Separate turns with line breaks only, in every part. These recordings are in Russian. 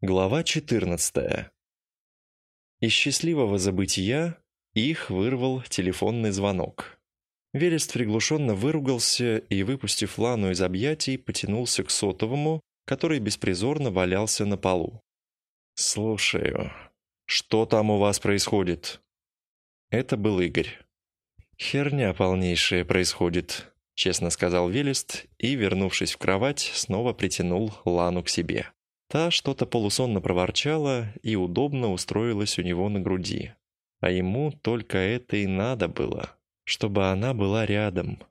Глава 14. Из счастливого забытия их вырвал телефонный звонок. Велест приглушенно выругался и, выпустив Лану из объятий, потянулся к сотовому, который беспризорно валялся на полу. «Слушаю. Что там у вас происходит?» Это был Игорь. «Херня полнейшая происходит», — честно сказал Велест и, вернувшись в кровать, снова притянул Лану к себе. Та что-то полусонно проворчала и удобно устроилась у него на груди. А ему только это и надо было, чтобы она была рядом.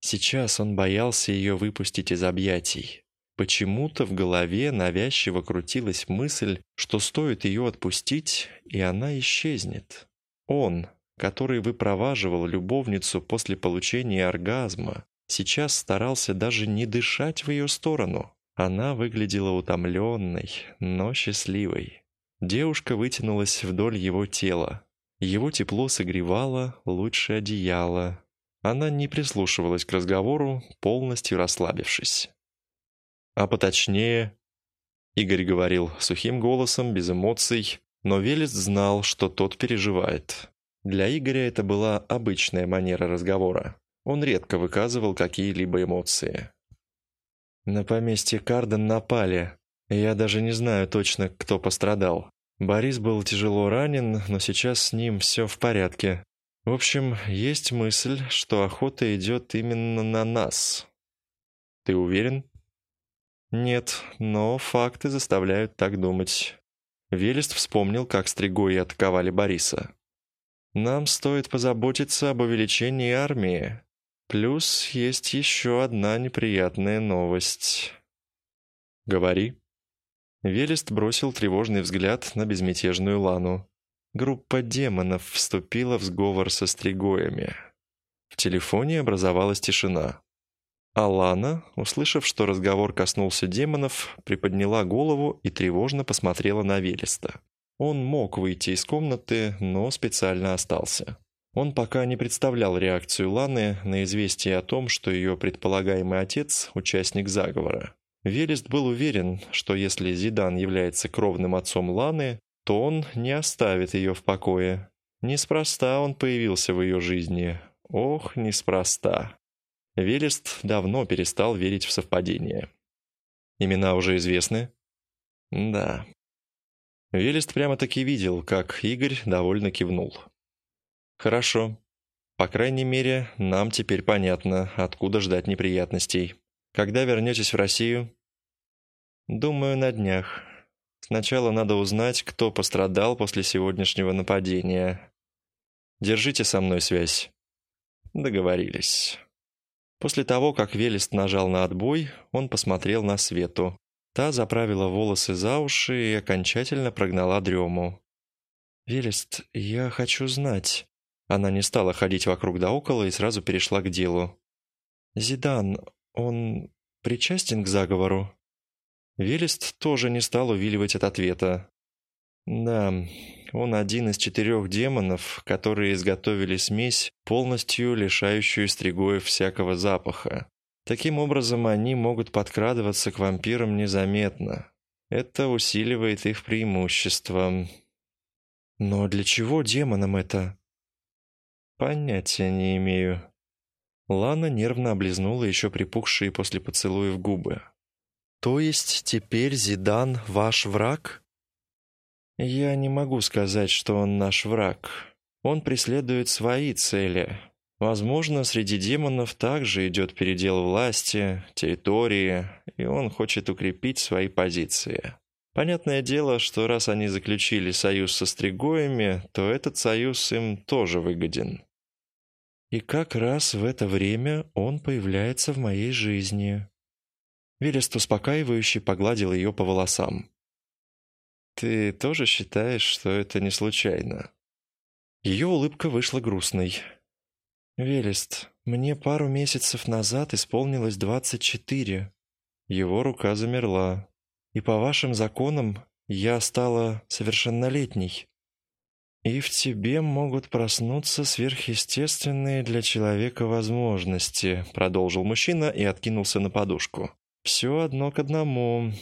Сейчас он боялся ее выпустить из объятий. Почему-то в голове навязчиво крутилась мысль, что стоит ее отпустить, и она исчезнет. Он, который выпроваживал любовницу после получения оргазма, сейчас старался даже не дышать в ее сторону. Она выглядела утомленной, но счастливой. Девушка вытянулась вдоль его тела. Его тепло согревало лучше одеяла. Она не прислушивалась к разговору, полностью расслабившись. А поточнее, Игорь говорил сухим голосом, без эмоций, но Велес знал, что тот переживает. Для Игоря это была обычная манера разговора. Он редко выказывал какие-либо эмоции. На поместье Карден напали. Я даже не знаю точно, кто пострадал. Борис был тяжело ранен, но сейчас с ним все в порядке. В общем, есть мысль, что охота идет именно на нас. Ты уверен? Нет, но факты заставляют так думать. Велест вспомнил, как стригои атаковали Бориса. Нам стоит позаботиться об увеличении армии. Плюс есть еще одна неприятная новость. Говори. Велест бросил тревожный взгляд на безмятежную Лану. Группа демонов вступила в сговор со стригоями. В телефоне образовалась тишина. А Лана, услышав, что разговор коснулся демонов, приподняла голову и тревожно посмотрела на Велеста. Он мог выйти из комнаты, но специально остался. Он пока не представлял реакцию Ланы на известие о том, что ее предполагаемый отец – участник заговора. Велест был уверен, что если Зидан является кровным отцом Ланы, то он не оставит ее в покое. Неспроста он появился в ее жизни. Ох, неспроста. Велест давно перестал верить в совпадения. Имена уже известны? Да. Велест прямо-таки видел, как Игорь довольно кивнул. «Хорошо. По крайней мере, нам теперь понятно, откуда ждать неприятностей. Когда вернетесь в Россию?» «Думаю, на днях. Сначала надо узнать, кто пострадал после сегодняшнего нападения. Держите со мной связь». Договорились. После того, как Велест нажал на отбой, он посмотрел на Свету. Та заправила волосы за уши и окончательно прогнала дрему. «Велест, я хочу знать, она не стала ходить вокруг да около и сразу перешла к делу. «Зидан, он причастен к заговору?» Велест тоже не стал увиливать от ответа. «Да, он один из четырех демонов, которые изготовили смесь, полностью лишающую стригоев всякого запаха. Таким образом, они могут подкрадываться к вампирам незаметно. Это усиливает их преимущество. Но для чего демонам это? «Понятия не имею». Лана нервно облизнула еще припухшие после поцелуев губы. «То есть теперь Зидан ваш враг?» «Я не могу сказать, что он наш враг. Он преследует свои цели. Возможно, среди демонов также идет передел власти, территории, и он хочет укрепить свои позиции. Понятное дело, что раз они заключили союз со стригоями, то этот союз им тоже выгоден. И как раз в это время он появляется в моей жизни. Велест успокаивающе погладил ее по волосам. «Ты тоже считаешь, что это не случайно?» Ее улыбка вышла грустной. «Велест, мне пару месяцев назад исполнилось двадцать четыре. Его рука замерла. И по вашим законам я стала совершеннолетней. И в тебе могут проснуться сверхъестественные для человека возможности, продолжил мужчина и откинулся на подушку. Все одно к одному.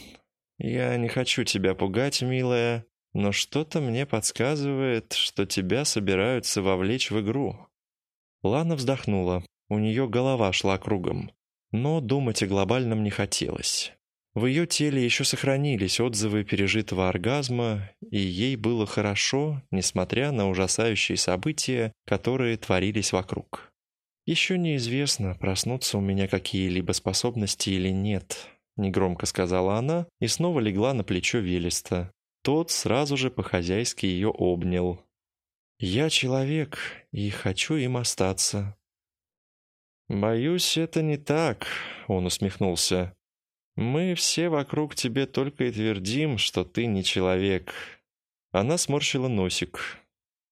«Я не хочу тебя пугать, милая, но что-то мне подсказывает, что тебя собираются вовлечь в игру». Лана вздохнула. У нее голова шла кругом. Но думать о глобальном не хотелось. В ее теле еще сохранились отзывы пережитого оргазма, и ей было хорошо, несмотря на ужасающие события, которые творились вокруг. «Еще неизвестно, проснутся у меня какие-либо способности или нет», — негромко сказала она и снова легла на плечо Велеста. Тот сразу же по-хозяйски ее обнял. «Я человек и хочу им остаться». «Боюсь, это не так», — он усмехнулся. «Мы все вокруг тебе только и твердим, что ты не человек». Она сморщила носик.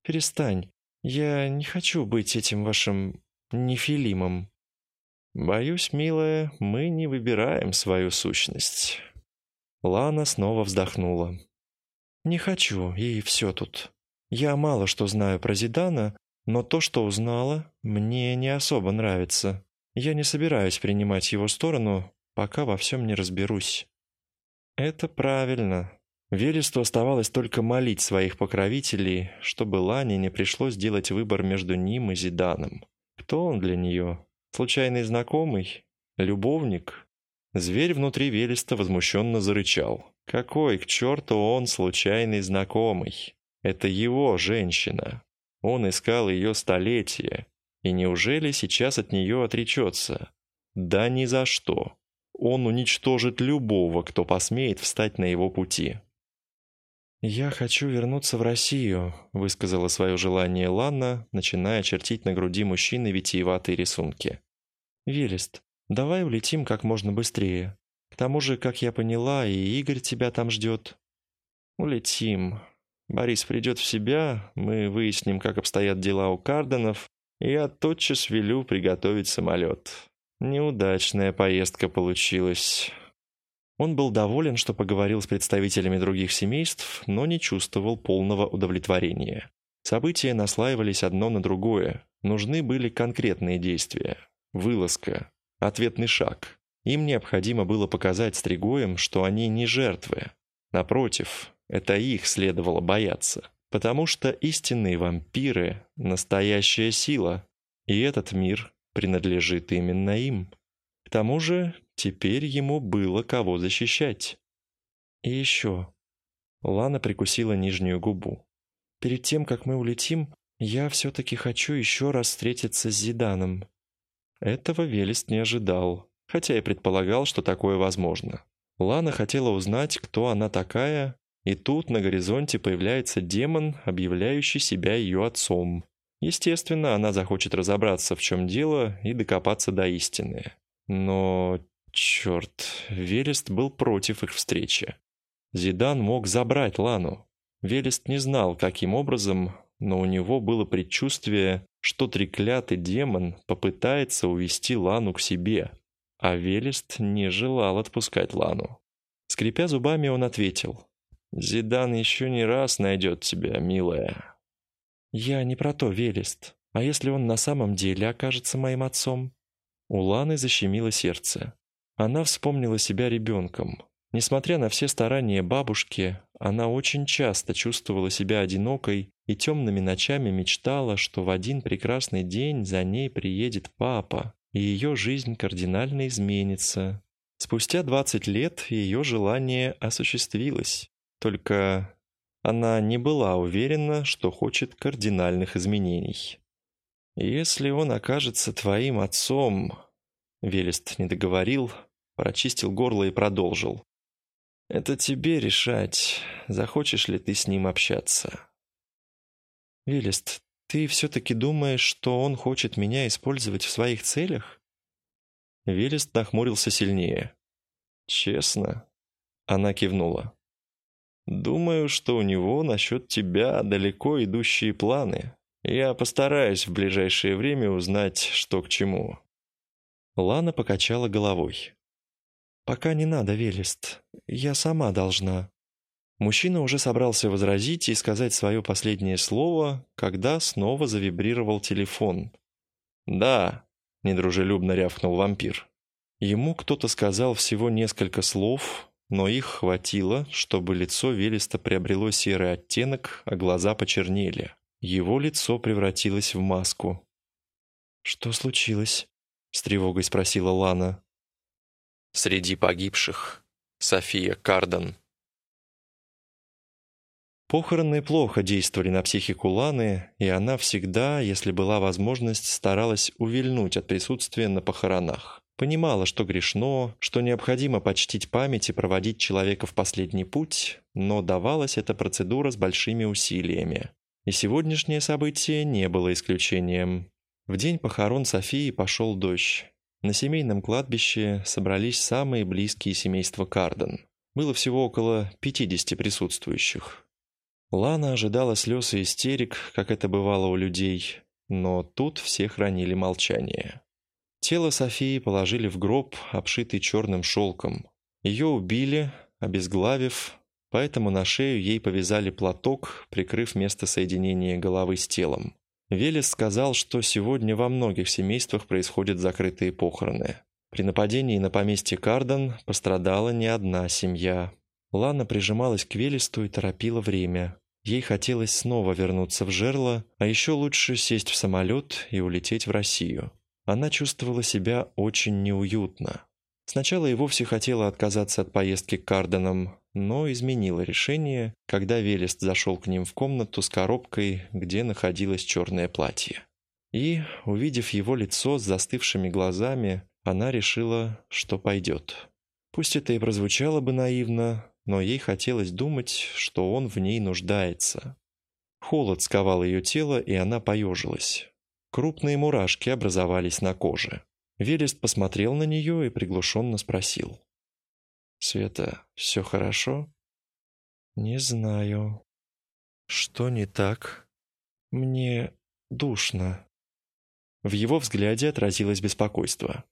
«Перестань. Я не хочу быть этим вашим нефилимом». «Боюсь, милая, мы не выбираем свою сущность». Лана снова вздохнула. «Не хочу, и все тут. Я мало что знаю про Зидана, но то, что узнала, мне не особо нравится. Я не собираюсь принимать его сторону, пока во всем не разберусь. Это правильно. Велесту оставалось только молить своих покровителей, чтобы Лане не пришлось делать выбор между ним и Зиданом. Кто он для нее? Случайный знакомый? Любовник? Зверь внутри Велеста возмущенно зарычал. Какой к черту он случайный знакомый? Это его женщина. Он искал ее столетия. И неужели сейчас от нее отречется? Да ни за что он уничтожит любого, кто посмеет встать на его пути. «Я хочу вернуться в Россию», — высказала свое желание Ланна, начиная чертить на груди мужчины витиеватые рисунки. «Велест, давай улетим как можно быстрее. К тому же, как я поняла, и Игорь тебя там ждет». «Улетим. Борис придет в себя, мы выясним, как обстоят дела у Карденов, и я тотчас велю приготовить самолет. Неудачная поездка получилась. Он был доволен, что поговорил с представителями других семейств, но не чувствовал полного удовлетворения. События наслаивались одно на другое. Нужны были конкретные действия. Вылазка. Ответный шаг. Им необходимо было показать Стригоем, что они не жертвы. Напротив, это их следовало бояться. Потому что истинные вампиры – настоящая сила. И этот мир принадлежит именно им. К тому же, теперь ему было кого защищать. И еще. Лана прикусила нижнюю губу. Перед тем, как мы улетим, я все-таки хочу еще раз встретиться с Зиданом. Этого Велест не ожидал, хотя и предполагал, что такое возможно. Лана хотела узнать, кто она такая, и тут на горизонте появляется демон, объявляющий себя ее отцом. Естественно, она захочет разобраться, в чем дело, и докопаться до истины. Но, черт, Велест был против их встречи. Зидан мог забрать Лану. Велест не знал, каким образом, но у него было предчувствие, что треклятый демон попытается увести Лану к себе, а Велест не желал отпускать Лану. Скрипя зубами, он ответил, «Зидан еще не раз найдет тебя, милая». «Я не про то, Велест. А если он на самом деле окажется моим отцом?» У Ланы защемило сердце. Она вспомнила себя ребенком. Несмотря на все старания бабушки, она очень часто чувствовала себя одинокой и темными ночами мечтала, что в один прекрасный день за ней приедет папа, и ее жизнь кардинально изменится. Спустя 20 лет ее желание осуществилось. Только она не была уверена, что хочет кардинальных изменений. «Если он окажется твоим отцом...» Велест не договорил, прочистил горло и продолжил. «Это тебе решать, захочешь ли ты с ним общаться». «Велест, ты все-таки думаешь, что он хочет меня использовать в своих целях?» Велест нахмурился сильнее. «Честно?» Она кивнула. Думаю, что у него насчет тебя далеко идущие планы. Я постараюсь в ближайшее время узнать, что к чему». Лана покачала головой. «Пока не надо, Велест. Я сама должна». Мужчина уже собрался возразить и сказать свое последнее слово, когда снова завибрировал телефон. «Да», — недружелюбно рявкнул вампир. Ему кто-то сказал всего несколько слов, но их хватило, чтобы лицо Велеста приобрело серый оттенок, а глаза почернели. Его лицо превратилось в маску. «Что случилось?» — с тревогой спросила Лана. «Среди погибших София Карден». Похороны плохо действовали на психику Ланы, и она всегда, если была возможность, старалась увильнуть от присутствия на похоронах. Понимала, что грешно, что необходимо почтить память и проводить человека в последний путь, но давалась эта процедура с большими усилиями. И сегодняшнее событие не было исключением. В день похорон Софии пошел дождь. На семейном кладбище собрались самые близкие семейства Карден. Было всего около 50 присутствующих. Лана ожидала слез и истерик, как это бывало у людей, но тут все хранили молчание. Тело Софии положили в гроб, обшитый черным шелком. Ее убили, обезглавив, поэтому на шею ей повязали платок, прикрыв место соединения головы с телом. Велес сказал, что сегодня во многих семействах происходят закрытые похороны. При нападении на поместье Карден пострадала не одна семья, Лана прижималась к Велесту и торопила время. Ей хотелось снова вернуться в жерло, а еще лучше сесть в самолет и улететь в Россию. Она чувствовала себя очень неуютно. Сначала и вовсе хотела отказаться от поездки к Карденам, но изменила решение, когда Велест зашел к ним в комнату с коробкой, где находилось черное платье. И, увидев его лицо с застывшими глазами, она решила, что пойдет. Пусть это и прозвучало бы наивно, но ей хотелось думать, что он в ней нуждается. Холод сковал ее тело, и она поежилась. Крупные мурашки образовались на коже. Велест посмотрел на нее и приглушенно спросил. «Света, все хорошо?» «Не знаю». «Что не так?» «Мне душно». В его взгляде отразилось беспокойство.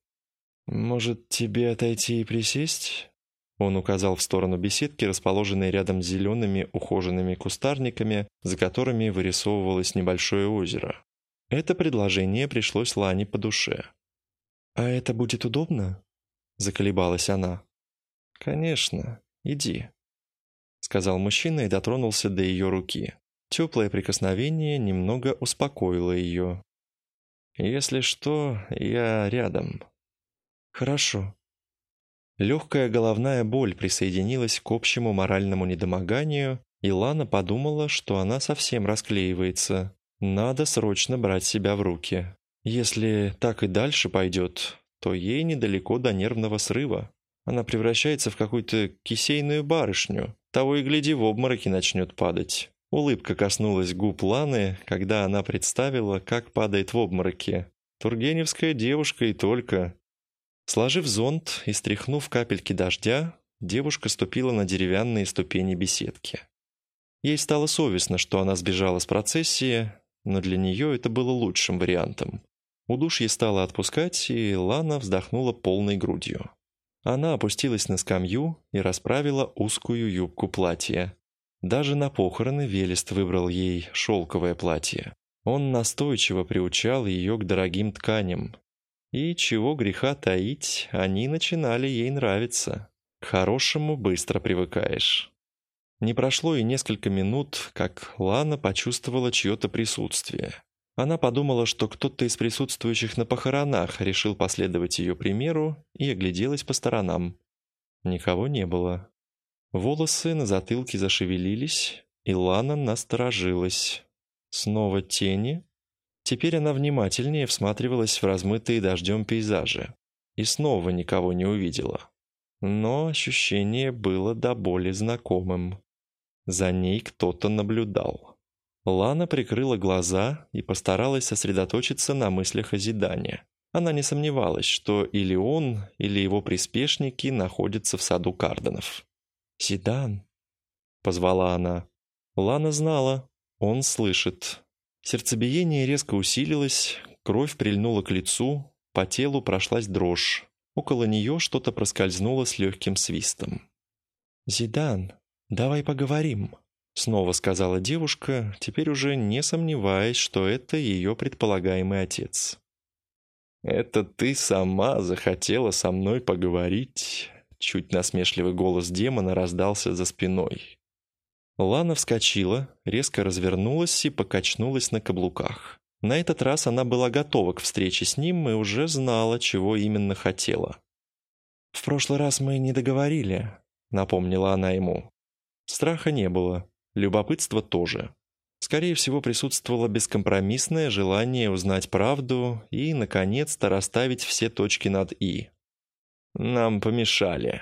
«Может, тебе отойти и присесть?» Он указал в сторону беседки, расположенной рядом с зелеными ухоженными кустарниками, за которыми вырисовывалось небольшое озеро. Это предложение пришлось Лане по душе. «А это будет удобно?» – заколебалась она. «Конечно, иди», – сказал мужчина и дотронулся до ее руки. Теплое прикосновение немного успокоило ее. «Если что, я рядом». «Хорошо», Легкая головная боль присоединилась к общему моральному недомоганию, и Лана подумала, что она совсем расклеивается. Надо срочно брать себя в руки. Если так и дальше пойдет, то ей недалеко до нервного срыва. Она превращается в какую-то кисейную барышню. Того и гляди, в обмороке начнет падать. Улыбка коснулась губ Ланы, когда она представила, как падает в обмороке. Тургеневская девушка и только. Сложив зонт и стряхнув капельки дождя, девушка ступила на деревянные ступени беседки. Ей стало совестно, что она сбежала с процессии, но для нее это было лучшим вариантом. Удушье стало отпускать, и Лана вздохнула полной грудью. Она опустилась на скамью и расправила узкую юбку платья. Даже на похороны Велест выбрал ей шелковое платье. Он настойчиво приучал ее к дорогим тканям, и чего греха таить, они начинали ей нравиться. К хорошему быстро привыкаешь. Не прошло и несколько минут, как Лана почувствовала чье-то присутствие. Она подумала, что кто-то из присутствующих на похоронах решил последовать ее примеру и огляделась по сторонам. Никого не было. Волосы на затылке зашевелились, и Лана насторожилась. Снова тени, Теперь она внимательнее всматривалась в размытые дождем пейзажи и снова никого не увидела. Но ощущение было до боли знакомым. За ней кто-то наблюдал. Лана прикрыла глаза и постаралась сосредоточиться на мыслях о Зидане. Она не сомневалась, что или он, или его приспешники находятся в саду Карденов. «Зидан!» — позвала она. Лана знала, он слышит, Сердцебиение резко усилилось, кровь прильнула к лицу, по телу прошлась дрожь. Около нее что-то проскользнуло с легким свистом. «Зидан, давай поговорим», — снова сказала девушка, теперь уже не сомневаясь, что это ее предполагаемый отец. «Это ты сама захотела со мной поговорить, чуть насмешливый голос демона раздался за спиной. Лана вскочила, резко развернулась и покачнулась на каблуках. На этот раз она была готова к встрече с ним и уже знала, чего именно хотела. «В прошлый раз мы не договорили», — напомнила она ему. Страха не было, любопытства тоже. Скорее всего, присутствовало бескомпромиссное желание узнать правду и, наконец-то, расставить все точки над «и». «Нам помешали».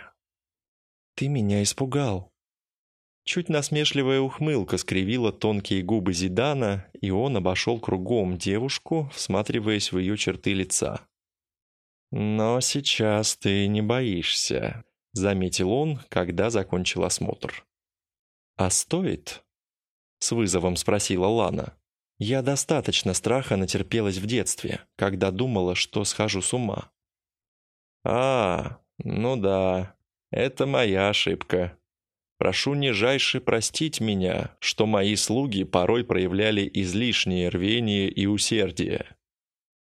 «Ты меня испугал». Чуть насмешливая ухмылка скривила тонкие губы Зидана, и он обошел кругом девушку, всматриваясь в ее черты лица. «Но сейчас ты не боишься», — заметил он, когда закончил осмотр. «А стоит?» — с вызовом спросила Лана. «Я достаточно страха натерпелась в детстве, когда думала, что схожу с ума». «А, ну да, это моя ошибка. Прошу нижайше простить меня, что мои слуги порой проявляли излишнее рвение и усердие».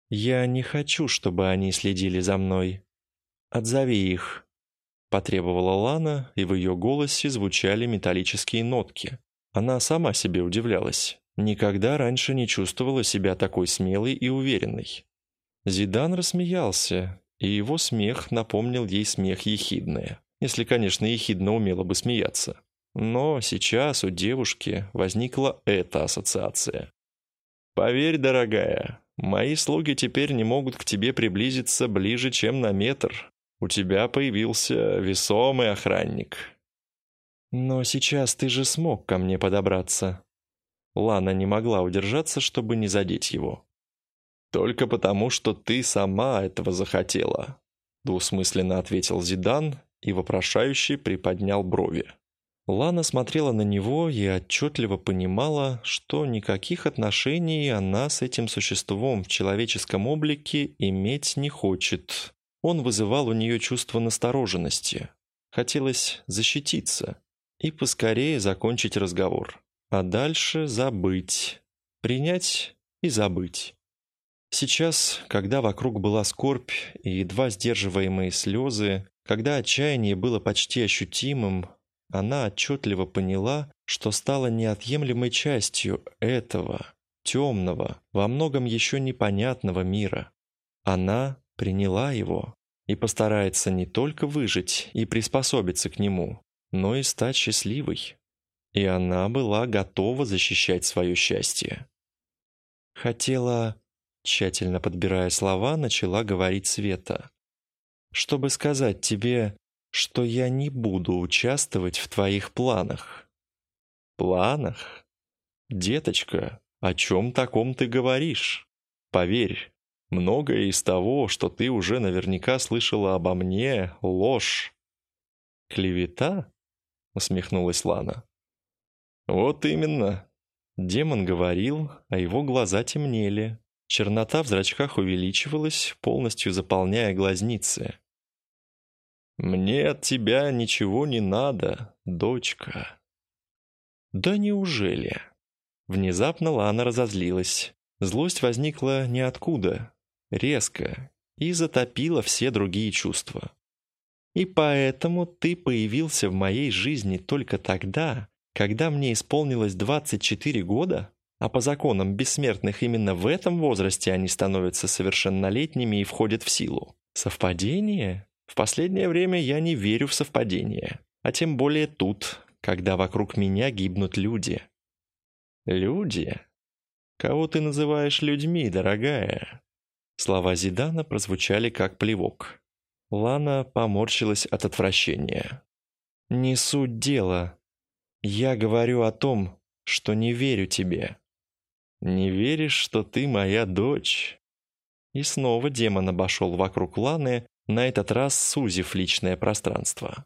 «Я не хочу, чтобы они следили за мной. Отзови их», Потребовала Лана, и в ее голосе звучали металлические нотки. Она сама себе удивлялась. Никогда раньше не чувствовала себя такой смелой и уверенной. Зидан рассмеялся, и его смех напомнил ей смех ехидное. Если, конечно, ехидно умела бы смеяться. Но сейчас у девушки возникла эта ассоциация. «Поверь, дорогая, мои слуги теперь не могут к тебе приблизиться ближе, чем на метр, у тебя появился весомый охранник. Но сейчас ты же смог ко мне подобраться. Лана не могла удержаться, чтобы не задеть его. Только потому, что ты сама этого захотела, двусмысленно ответил Зидан и вопрошающе приподнял брови. Лана смотрела на него и отчетливо понимала, что никаких отношений она с этим существом в человеческом облике иметь не хочет. Он вызывал у нее чувство настороженности. Хотелось защититься и поскорее закончить разговор. А дальше забыть. Принять и забыть. Сейчас, когда вокруг была скорбь и едва сдерживаемые слезы, когда отчаяние было почти ощутимым, она отчетливо поняла, что стала неотъемлемой частью этого, темного, во многом еще непонятного мира. Она приняла его и постарается не только выжить и приспособиться к нему, но и стать счастливой. И она была готова защищать свое счастье. Хотела, тщательно подбирая слова, начала говорить Света. «Чтобы сказать тебе, что я не буду участвовать в твоих планах». «Планах? Деточка, о чем таком ты говоришь? Поверь, Многое из того, что ты уже наверняка слышала обо мне, ложь. Клевета? Усмехнулась Лана. Вот именно. Демон говорил, а его глаза темнели. Чернота в зрачках увеличивалась, полностью заполняя глазницы. «Мне от тебя ничего не надо, дочка». «Да неужели?» Внезапно Лана разозлилась. Злость возникла ниоткуда, резко и затопила все другие чувства. И поэтому ты появился в моей жизни только тогда, когда мне исполнилось 24 года, а по законам бессмертных именно в этом возрасте они становятся совершеннолетними и входят в силу. Совпадение? В последнее время я не верю в совпадение, а тем более тут, когда вокруг меня гибнут люди. Люди? Кого ты называешь людьми, дорогая? Слова Зидана прозвучали как плевок. Лана поморщилась от отвращения. «Не суть дела. Я говорю о том, что не верю тебе. Не веришь, что ты моя дочь?» И снова демон обошел вокруг Ланы, на этот раз сузив личное пространство.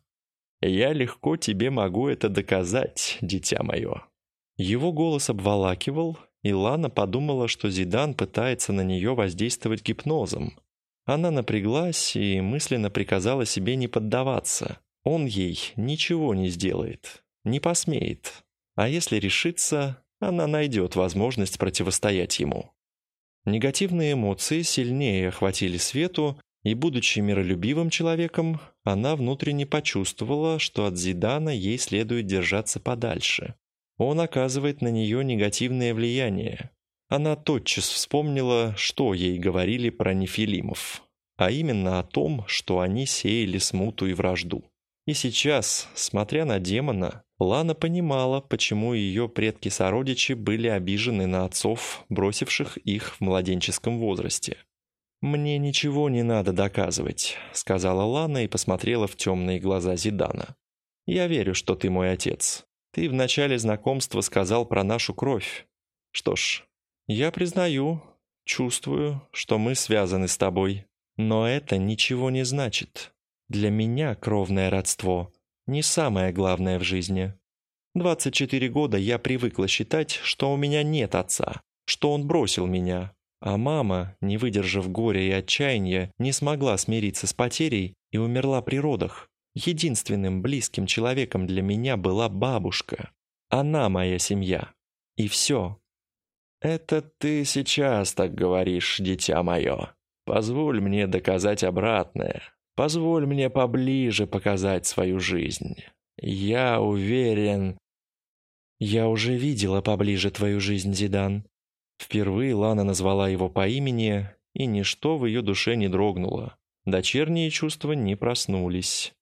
«Я легко тебе могу это доказать, дитя мое». Его голос обволакивал, и Лана подумала, что Зидан пытается на нее воздействовать гипнозом. Она напряглась и мысленно приказала себе не поддаваться. Он ей ничего не сделает, не посмеет. А если решится, она найдет возможность противостоять ему. Негативные эмоции сильнее охватили Свету, И, будучи миролюбивым человеком, она внутренне почувствовала, что от Зидана ей следует держаться подальше. Он оказывает на нее негативное влияние. Она тотчас вспомнила, что ей говорили про нефилимов, а именно о том, что они сеяли смуту и вражду. И сейчас, смотря на демона, Лана понимала, почему ее предки-сородичи были обижены на отцов, бросивших их в младенческом возрасте. «Мне ничего не надо доказывать», — сказала Лана и посмотрела в темные глаза Зидана. «Я верю, что ты мой отец. Ты в начале знакомства сказал про нашу кровь. Что ж, я признаю, чувствую, что мы связаны с тобой. Но это ничего не значит. Для меня кровное родство не самое главное в жизни. 24 года я привыкла считать, что у меня нет отца, что он бросил меня, а мама, не выдержав горя и отчаяния, не смогла смириться с потерей и умерла при родах. Единственным близким человеком для меня была бабушка. Она моя семья. И все. «Это ты сейчас так говоришь, дитя мое. Позволь мне доказать обратное. Позволь мне поближе показать свою жизнь. Я уверен...» «Я уже видела поближе твою жизнь, Зидан», Впервые Лана назвала его по имени, и ничто в ее душе не дрогнуло. Дочерние чувства не проснулись.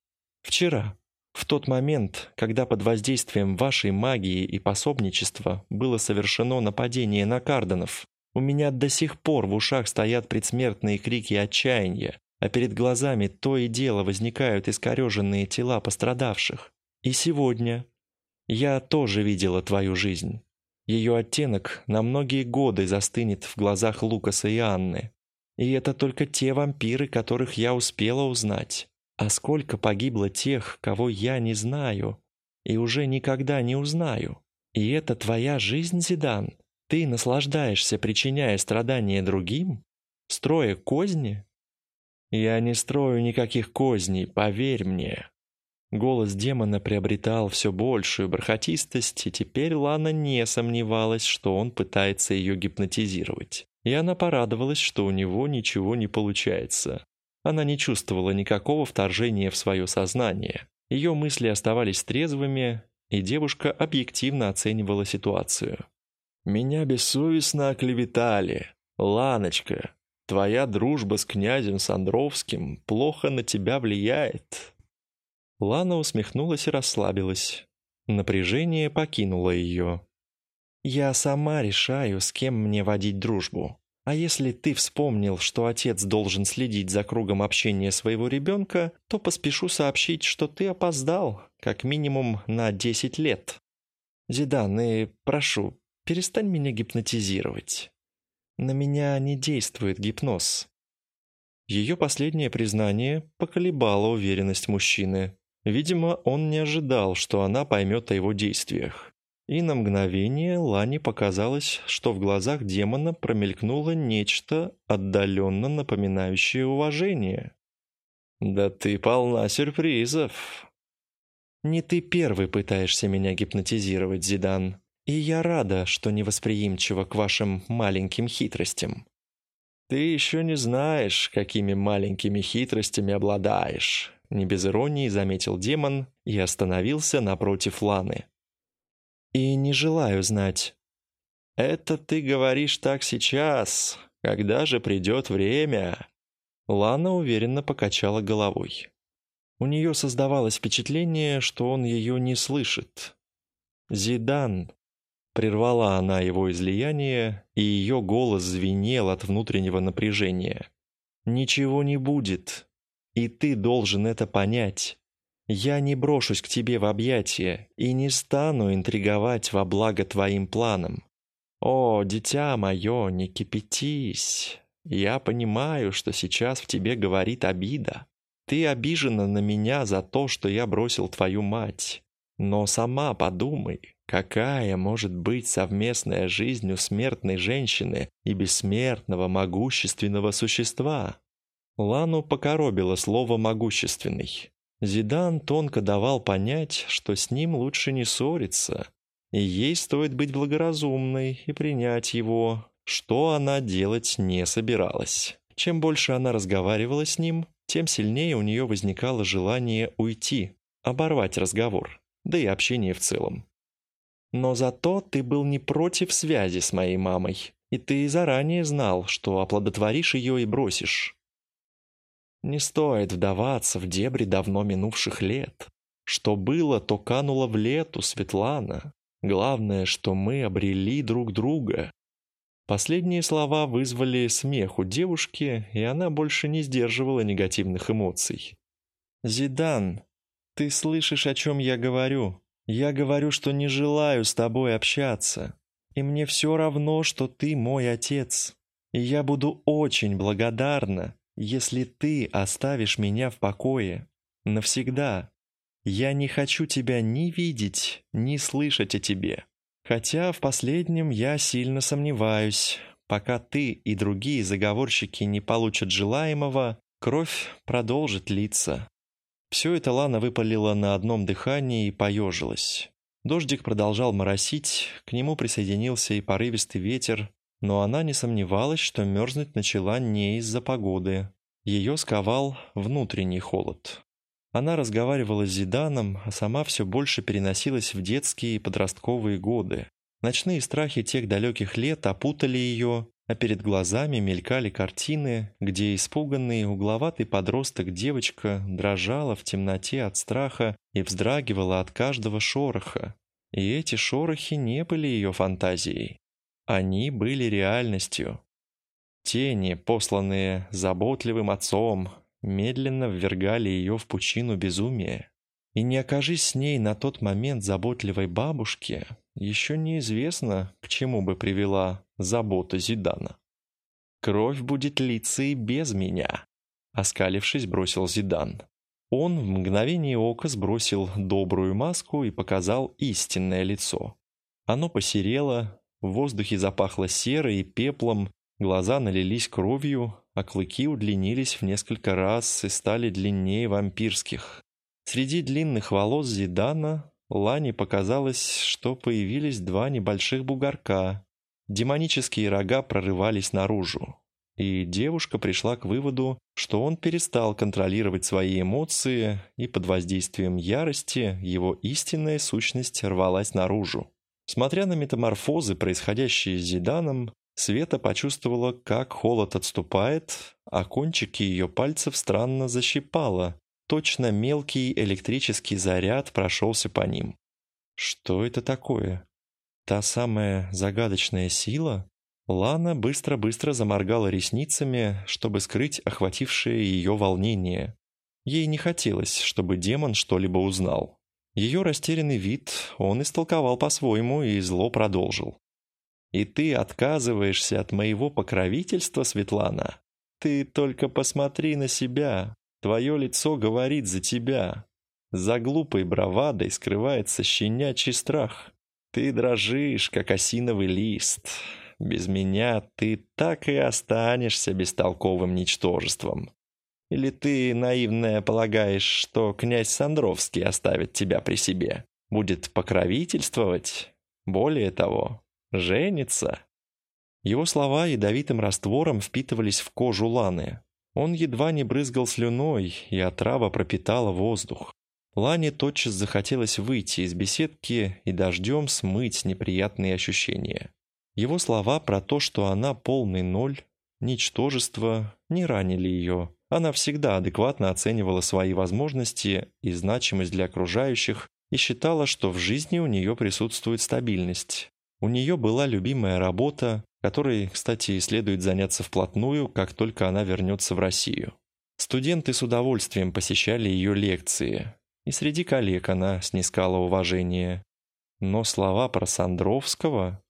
«Вчера, в тот момент, когда под воздействием вашей магии и пособничества было совершено нападение на Карденов, у меня до сих пор в ушах стоят предсмертные крики отчаяния, а перед глазами то и дело возникают искореженные тела пострадавших. И сегодня я тоже видела твою жизнь. Ее оттенок на многие годы застынет в глазах Лукаса и Анны. И это только те вампиры, которых я успела узнать. А сколько погибло тех, кого я не знаю и уже никогда не узнаю. И это твоя жизнь, Зидан? Ты наслаждаешься, причиняя страдания другим? Строя козни? Я не строю никаких козней, поверь мне. Голос демона приобретал все большую бархатистость, и теперь Лана не сомневалась, что он пытается ее гипнотизировать. И она порадовалась, что у него ничего не получается. Она не чувствовала никакого вторжения в свое сознание. Ее мысли оставались трезвыми, и девушка объективно оценивала ситуацию. «Меня бессовестно оклеветали. Ланочка, твоя дружба с князем Сандровским плохо на тебя влияет. Лана усмехнулась и расслабилась. Напряжение покинуло ее. «Я сама решаю, с кем мне водить дружбу. А если ты вспомнил, что отец должен следить за кругом общения своего ребенка, то поспешу сообщить, что ты опоздал, как минимум на 10 лет. Зидан, и прошу, перестань меня гипнотизировать. На меня не действует гипноз». Ее последнее признание поколебало уверенность мужчины. Видимо, он не ожидал, что она поймет о его действиях. И на мгновение Лане показалось, что в глазах демона промелькнуло нечто, отдаленно напоминающее уважение. «Да ты полна сюрпризов!» «Не ты первый пытаешься меня гипнотизировать, Зидан, и я рада, что невосприимчива к вашим маленьким хитростям». «Ты еще не знаешь, какими маленькими хитростями обладаешь», не без иронии заметил демон и остановился напротив Ланы. «И не желаю знать». «Это ты говоришь так сейчас. Когда же придет время?» Лана уверенно покачала головой. У нее создавалось впечатление, что он ее не слышит. «Зидан», — прервала она его излияние, и ее голос звенел от внутреннего напряжения. «Ничего не будет. И ты должен это понять. Я не брошусь к тебе в объятия и не стану интриговать во благо твоим планам. О, дитя мое, не кипятись. Я понимаю, что сейчас в тебе говорит обида. Ты обижена на меня за то, что я бросил твою мать. Но сама подумай, какая может быть совместная жизнь у смертной женщины и бессмертного могущественного существа? Лану покоробило слово «могущественный». Зидан тонко давал понять, что с ним лучше не ссориться, и ей стоит быть благоразумной и принять его, что она делать не собиралась. Чем больше она разговаривала с ним, тем сильнее у нее возникало желание уйти, оборвать разговор, да и общение в целом. Но зато ты был не против связи с моей мамой, и ты заранее знал, что оплодотворишь ее и бросишь. Не стоит вдаваться в дебри давно минувших лет. Что было, то кануло в лету, Светлана. Главное, что мы обрели друг друга. Последние слова вызвали смех у девушки, и она больше не сдерживала негативных эмоций. «Зидан, ты слышишь, о чем я говорю? Я говорю, что не желаю с тобой общаться. И мне все равно, что ты мой отец. И я буду очень благодарна, если ты оставишь меня в покое. Навсегда. Я не хочу тебя ни видеть, ни слышать о тебе. Хотя в последнем я сильно сомневаюсь. Пока ты и другие заговорщики не получат желаемого, кровь продолжит литься. Все это Лана выпалила на одном дыхании и поежилась. Дождик продолжал моросить, к нему присоединился и порывистый ветер, но она не сомневалась, что мерзнуть начала не из-за погоды. Ее сковал внутренний холод. Она разговаривала с Зиданом, а сама все больше переносилась в детские и подростковые годы. Ночные страхи тех далеких лет опутали ее, а перед глазами мелькали картины, где испуганный угловатый подросток-девочка дрожала в темноте от страха и вздрагивала от каждого шороха. И эти шорохи не были ее фантазией. Они были реальностью. Тени, посланные заботливым отцом, медленно ввергали ее в пучину безумия. И не окажись с ней на тот момент заботливой бабушки, еще неизвестно, к чему бы привела забота Зидана. «Кровь будет литься и без меня», — оскалившись, бросил Зидан. Он в мгновение ока сбросил добрую маску и показал истинное лицо. Оно посерело, в воздухе запахло серой и пеплом, глаза налились кровью, а клыки удлинились в несколько раз и стали длиннее вампирских. Среди длинных волос Зидана Лане показалось, что появились два небольших бугорка. Демонические рога прорывались наружу. И девушка пришла к выводу, что он перестал контролировать свои эмоции, и под воздействием ярости его истинная сущность рвалась наружу. Смотря на метаморфозы, происходящие с Зиданом, Света почувствовала, как холод отступает, а кончики ее пальцев странно защипало. Точно мелкий электрический заряд прошелся по ним. Что это такое? Та самая загадочная сила? Лана быстро-быстро заморгала ресницами, чтобы скрыть охватившее ее волнение. Ей не хотелось, чтобы демон что-либо узнал. Ее растерянный вид он истолковал по-своему и зло продолжил. И ты отказываешься от моего покровительства, Светлана? Ты только посмотри на себя. Твое лицо говорит за тебя. За глупой бравадой скрывается щенячий страх. Ты дрожишь, как осиновый лист. Без меня ты так и останешься бестолковым ничтожеством. Или ты, наивная, полагаешь, что князь Сандровский оставит тебя при себе? Будет покровительствовать? Более того, Женится. Его слова ядовитым раствором впитывались в кожу Ланы. Он едва не брызгал слюной, и отрава пропитала воздух. Лане тотчас захотелось выйти из беседки и дождем смыть неприятные ощущения. Его слова про то, что она полный ноль, ничтожество, не ранили ее. Она всегда адекватно оценивала свои возможности и значимость для окружающих и считала, что в жизни у нее присутствует стабильность, у нее была любимая работа, которой, кстати, следует заняться вплотную, как только она вернется в Россию. Студенты с удовольствием посещали ее лекции, и среди коллег она снискала уважение. Но слова про Сандровского...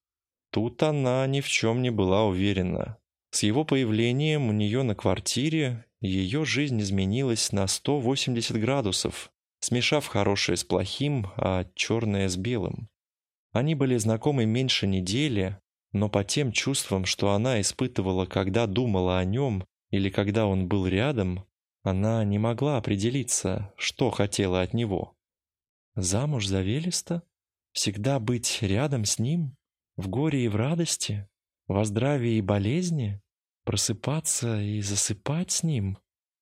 Тут она ни в чем не была уверена. С его появлением у нее на квартире ее жизнь изменилась на 180 градусов, смешав хорошее с плохим, а черное с белым. Они были знакомы меньше недели, но по тем чувствам, что она испытывала, когда думала о нем или когда он был рядом, она не могла определиться, что хотела от него. Замуж за Велеста? Всегда быть рядом с ним? В горе и в радости? Во здравии и болезни? Просыпаться и засыпать с ним?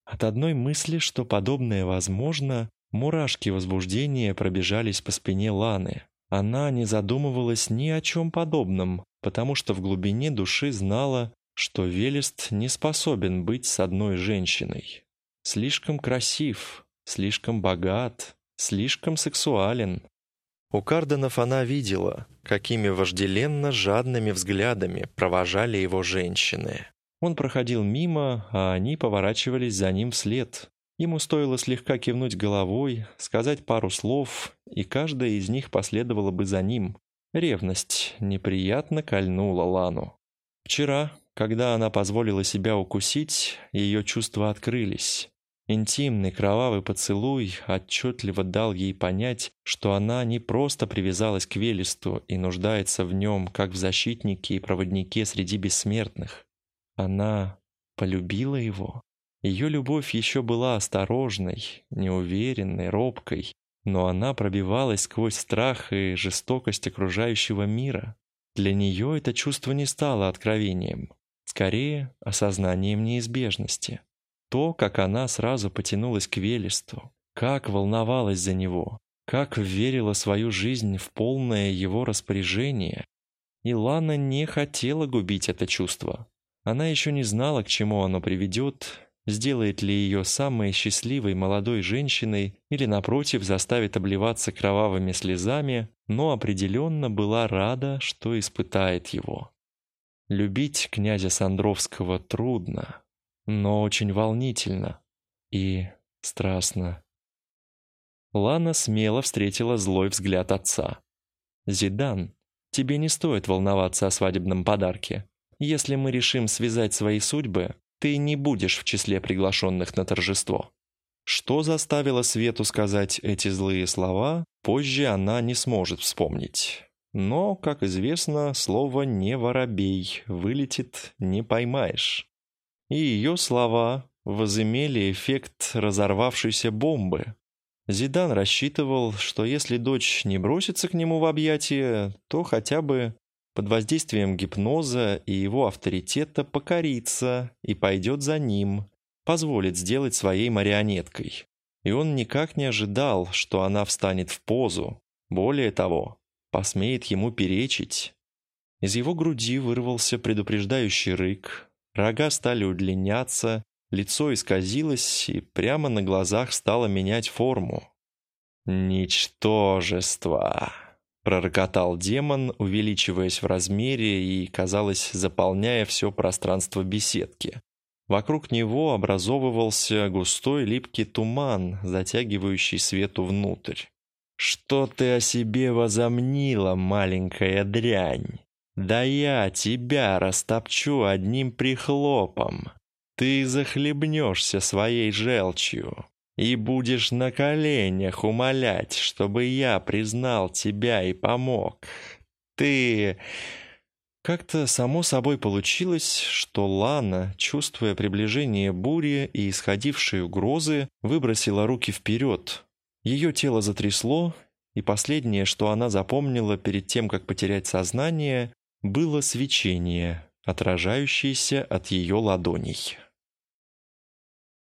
От одной мысли, что подобное возможно, мурашки возбуждения пробежались по спине Ланы. Она не задумывалась ни о чем подобном, потому что в глубине души знала, что Велест не способен быть с одной женщиной. Слишком красив, слишком богат, слишком сексуален. У Карденов она видела, какими вожделенно жадными взглядами провожали его женщины. Он проходил мимо, а они поворачивались за ним вслед. Ему стоило слегка кивнуть головой, сказать пару слов, и каждая из них последовала бы за ним. Ревность неприятно кольнула Лану. Вчера, когда она позволила себя укусить, ее чувства открылись. Интимный кровавый поцелуй отчетливо дал ей понять, что она не просто привязалась к Велесту и нуждается в нем, как в защитнике и проводнике среди бессмертных. Она полюбила его. Ее любовь еще была осторожной, неуверенной, робкой, но она пробивалась сквозь страх и жестокость окружающего мира. Для нее это чувство не стало откровением, скорее осознанием неизбежности. То, как она сразу потянулась к Велесту, как волновалась за него, как верила свою жизнь в полное его распоряжение. И Лана не хотела губить это чувство. Она еще не знала, к чему оно приведет, сделает ли ее самой счастливой молодой женщиной или, напротив, заставит обливаться кровавыми слезами, но определенно была рада, что испытает его. Любить князя Сандровского трудно но очень волнительно и страстно. Лана смело встретила злой взгляд отца. «Зидан, тебе не стоит волноваться о свадебном подарке. Если мы решим связать свои судьбы, ты не будешь в числе приглашенных на торжество». Что заставило Свету сказать эти злые слова, позже она не сможет вспомнить. Но, как известно, слово «не воробей» вылетит «не поймаешь» и ее слова возымели эффект разорвавшейся бомбы. Зидан рассчитывал, что если дочь не бросится к нему в объятия, то хотя бы под воздействием гипноза и его авторитета покорится и пойдет за ним, позволит сделать своей марионеткой. И он никак не ожидал, что она встанет в позу. Более того, посмеет ему перечить. Из его груди вырвался предупреждающий рык, Рога стали удлиняться, лицо исказилось и прямо на глазах стало менять форму. «Ничтожество!» — пророкотал демон, увеличиваясь в размере и, казалось, заполняя все пространство беседки. Вокруг него образовывался густой липкий туман, затягивающий свету внутрь. «Что ты о себе возомнила, маленькая дрянь?» Да я тебя растопчу одним прихлопом. Ты захлебнешься своей желчью и будешь на коленях умолять, чтобы я признал тебя и помог. Ты... Как-то само собой получилось, что Лана, чувствуя приближение бури и исходившие угрозы, выбросила руки вперед. Ее тело затрясло, и последнее, что она запомнила перед тем, как потерять сознание, было свечение, отражающееся от ее ладоней.